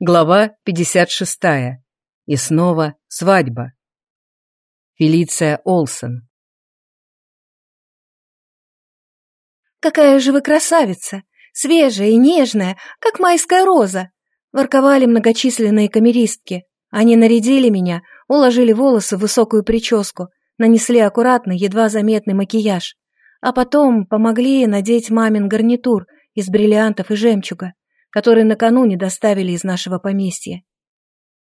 Глава 56. И снова свадьба. Фелиция Олсен. «Какая же вы красавица! Свежая и нежная, как майская роза!» Ворковали многочисленные камеристки. Они нарядили меня, уложили волосы в высокую прическу, нанесли аккуратный, едва заметный макияж, а потом помогли надеть мамин гарнитур из бриллиантов и жемчуга который накануне доставили из нашего поместья.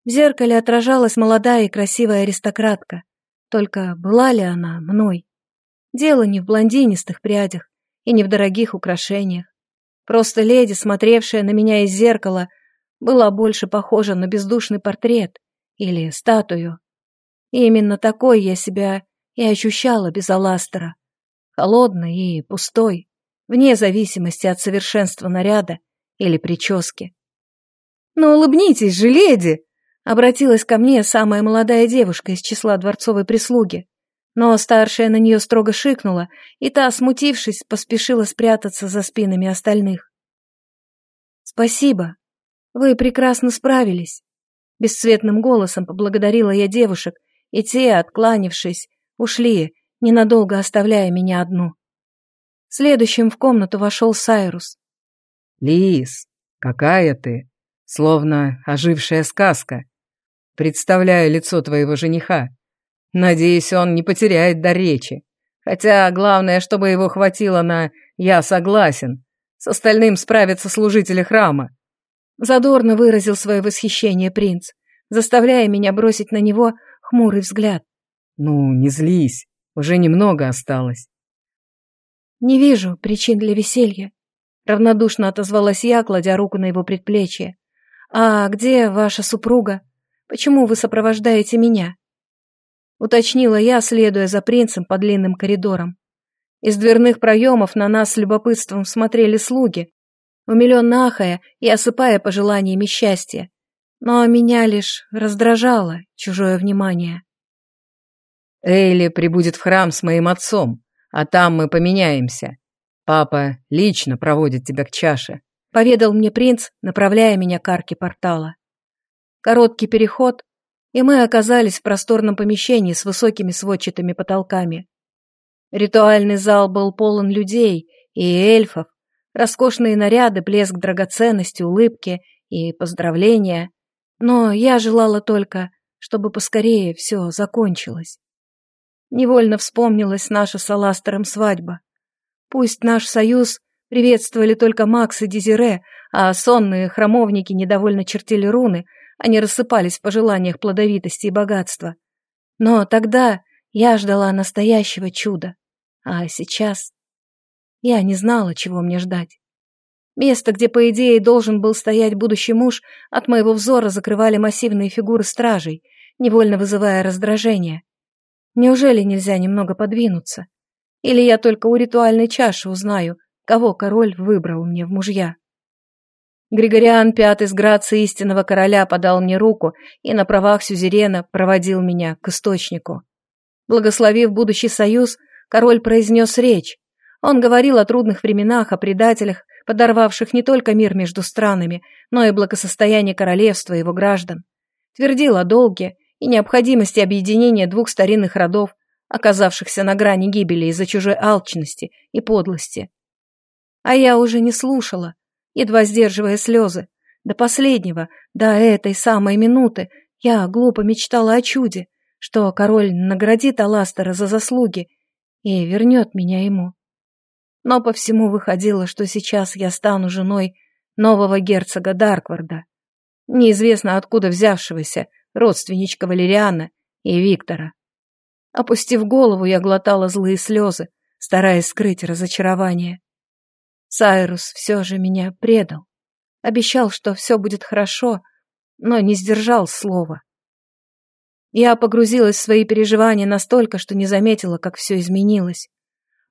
В зеркале отражалась молодая и красивая аристократка. Только была ли она мной? Дело не в блондинистых прядях и не в дорогих украшениях. Просто леди, смотревшая на меня из зеркала, была больше похожа на бездушный портрет или статую. И именно такой я себя и ощущала без Аластера. Холодной и пустой, вне зависимости от совершенства наряда или прически. «Ну улыбнитесь же, леди!» — обратилась ко мне самая молодая девушка из числа дворцовой прислуги. Но старшая на нее строго шикнула, и та, смутившись, поспешила спрятаться за спинами остальных. «Спасибо. Вы прекрасно справились». Бесцветным голосом поблагодарила я девушек, и те, откланившись, ушли, ненадолго оставляя меня одну. Следующим в комнату вошел Сайрус. Лис, какая ты! Словно ожившая сказка. Представляю лицо твоего жениха. Надеюсь, он не потеряет до речи. Хотя главное, чтобы его хватило на «я согласен». С остальным справятся служители храма. Задорно выразил свое восхищение принц, заставляя меня бросить на него хмурый взгляд. «Ну, не злись, уже немного осталось». «Не вижу причин для веселья», Равнодушно отозвалась я, кладя руку на его предплечье. «А где ваша супруга? Почему вы сопровождаете меня?» Уточнила я, следуя за принцем по длинным коридорам. Из дверных проемов на нас с любопытством смотрели слуги, умиленно ахая и осыпая пожеланиями счастья. Но меня лишь раздражало чужое внимание. «Эйли прибудет в храм с моим отцом, а там мы поменяемся», «Папа лично проводит тебя к чаше», — поведал мне принц, направляя меня к арке портала. Короткий переход, и мы оказались в просторном помещении с высокими сводчатыми потолками. Ритуальный зал был полон людей и эльфов, роскошные наряды, блеск драгоценности, улыбки и поздравления. Но я желала только, чтобы поскорее все закончилось. Невольно вспомнилась наша с Аластером свадьба. Пусть наш союз приветствовали только Макс и Дезире, а сонные храмовники недовольно чертили руны, они рассыпались в пожеланиях плодовитости и богатства. Но тогда я ждала настоящего чуда, а сейчас я не знала, чего мне ждать. Место, где, по идее, должен был стоять будущий муж, от моего взора закрывали массивные фигуры стражей, невольно вызывая раздражение. Неужели нельзя немного подвинуться? Или я только у ритуальной чаши узнаю, кого король выбрал мне в мужья. Григориан Пятый с грацией истинного короля подал мне руку и на правах сюзерена проводил меня к источнику. Благословив будущий союз, король произнес речь. Он говорил о трудных временах, о предателях, подорвавших не только мир между странами, но и благосостояние королевства и его граждан. Твердил о долге и необходимости объединения двух старинных родов, оказавшихся на грани гибели из-за чужой алчности и подлости. А я уже не слушала, едва сдерживая слезы. До последнего, до этой самой минуты, я глупо мечтала о чуде, что король наградит Аластера за заслуги и вернет меня ему. Но по всему выходило, что сейчас я стану женой нового герцога Даркварда, неизвестно откуда взявшегося родственничка Валериана и Виктора. Опустив голову, я глотала злые слезы, стараясь скрыть разочарование. Сайрус все же меня предал. Обещал, что все будет хорошо, но не сдержал слова. Я погрузилась в свои переживания настолько, что не заметила, как все изменилось.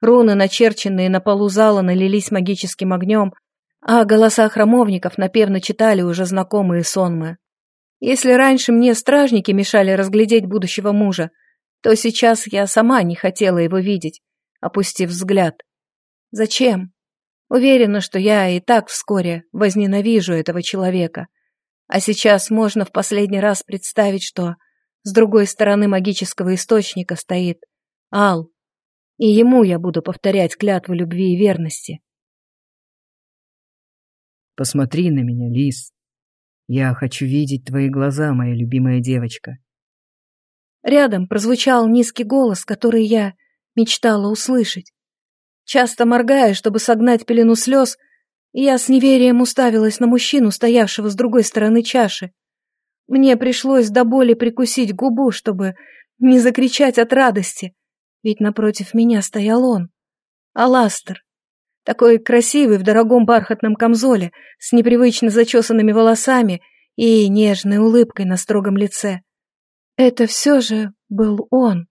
Руны, начерченные на полу зала, налились магическим огнем, а голоса храмовников напевно читали уже знакомые сонмы. Если раньше мне стражники мешали разглядеть будущего мужа, то сейчас я сама не хотела его видеть, опустив взгляд. Зачем? Уверена, что я и так вскоре возненавижу этого человека. А сейчас можно в последний раз представить, что с другой стороны магического источника стоит Ал, и ему я буду повторять клятву любви и верности. Посмотри на меня, Лис. Я хочу видеть твои глаза, моя любимая девочка. Рядом прозвучал низкий голос, который я мечтала услышать. Часто моргая, чтобы согнать пелену слез, я с неверием уставилась на мужчину, стоявшего с другой стороны чаши. Мне пришлось до боли прикусить губу, чтобы не закричать от радости, ведь напротив меня стоял он, Аластер, такой красивый в дорогом бархатном камзоле, с непривычно зачесанными волосами и нежной улыбкой на строгом лице. Это все же был он.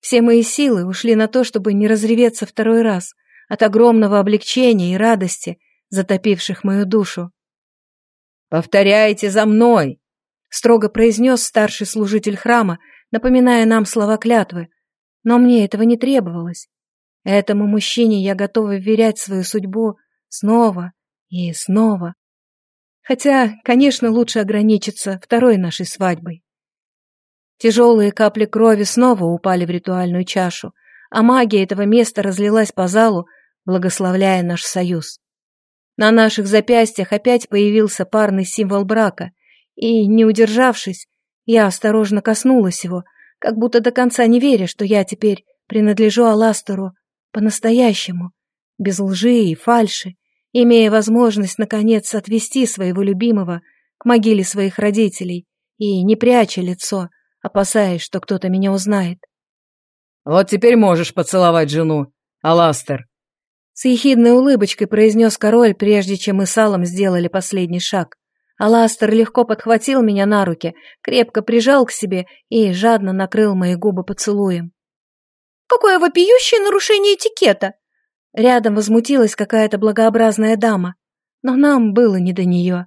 Все мои силы ушли на то, чтобы не разреветься второй раз от огромного облегчения и радости, затопивших мою душу. «Повторяйте за мной!» — строго произнес старший служитель храма, напоминая нам слова клятвы. Но мне этого не требовалось. Этому мужчине я готова вверять свою судьбу снова и снова. Хотя, конечно, лучше ограничиться второй нашей свадьбой. Тяжелые капли крови снова упали в ритуальную чашу, а магия этого места разлилась по залу, благословляя наш союз. На наших запястьях опять появился парный символ брака, и, не удержавшись, я осторожно коснулась его, как будто до конца не веря, что я теперь принадлежу Аластеру по-настоящему, без лжи и фальши, имея возможность, наконец, отвести своего любимого к могиле своих родителей и не пряча лицо, опасаясь, что кто-то меня узнает. «Вот теперь можешь поцеловать жену, Аластер», с ехидной улыбочкой произнес король, прежде чем мы с Аллом сделали последний шаг. Аластер легко подхватил меня на руки, крепко прижал к себе и жадно накрыл мои губы поцелуем. Какое вопиющее нарушение этикета!» Рядом возмутилась какая-то благообразная дама, но нам было не до нее.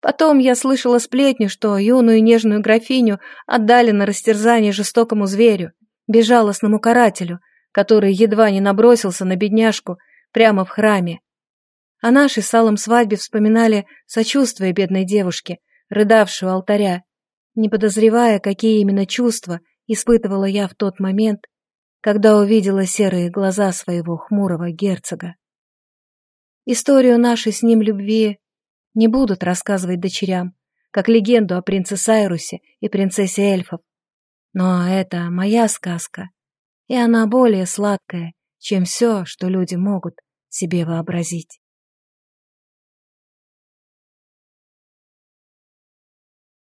Потом я слышала сплетню, что юную нежную графиню отдали на растерзание жестокому зверю, безжалостному карателю, который едва не набросился на бедняжку прямо в храме. О нашей салом свадьбе вспоминали сочувствие бедной девушки, рыдавшую алтаря, не подозревая, какие именно чувства испытывала я в тот момент, когда увидела серые глаза своего хмурого герцога. Историю нашей с ним любви не будут рассказывать дочерям, как легенду о принце Сайрусе и принцессе эльфов. Но это моя сказка, и она более сладкая, чем все, что люди могут себе вообразить.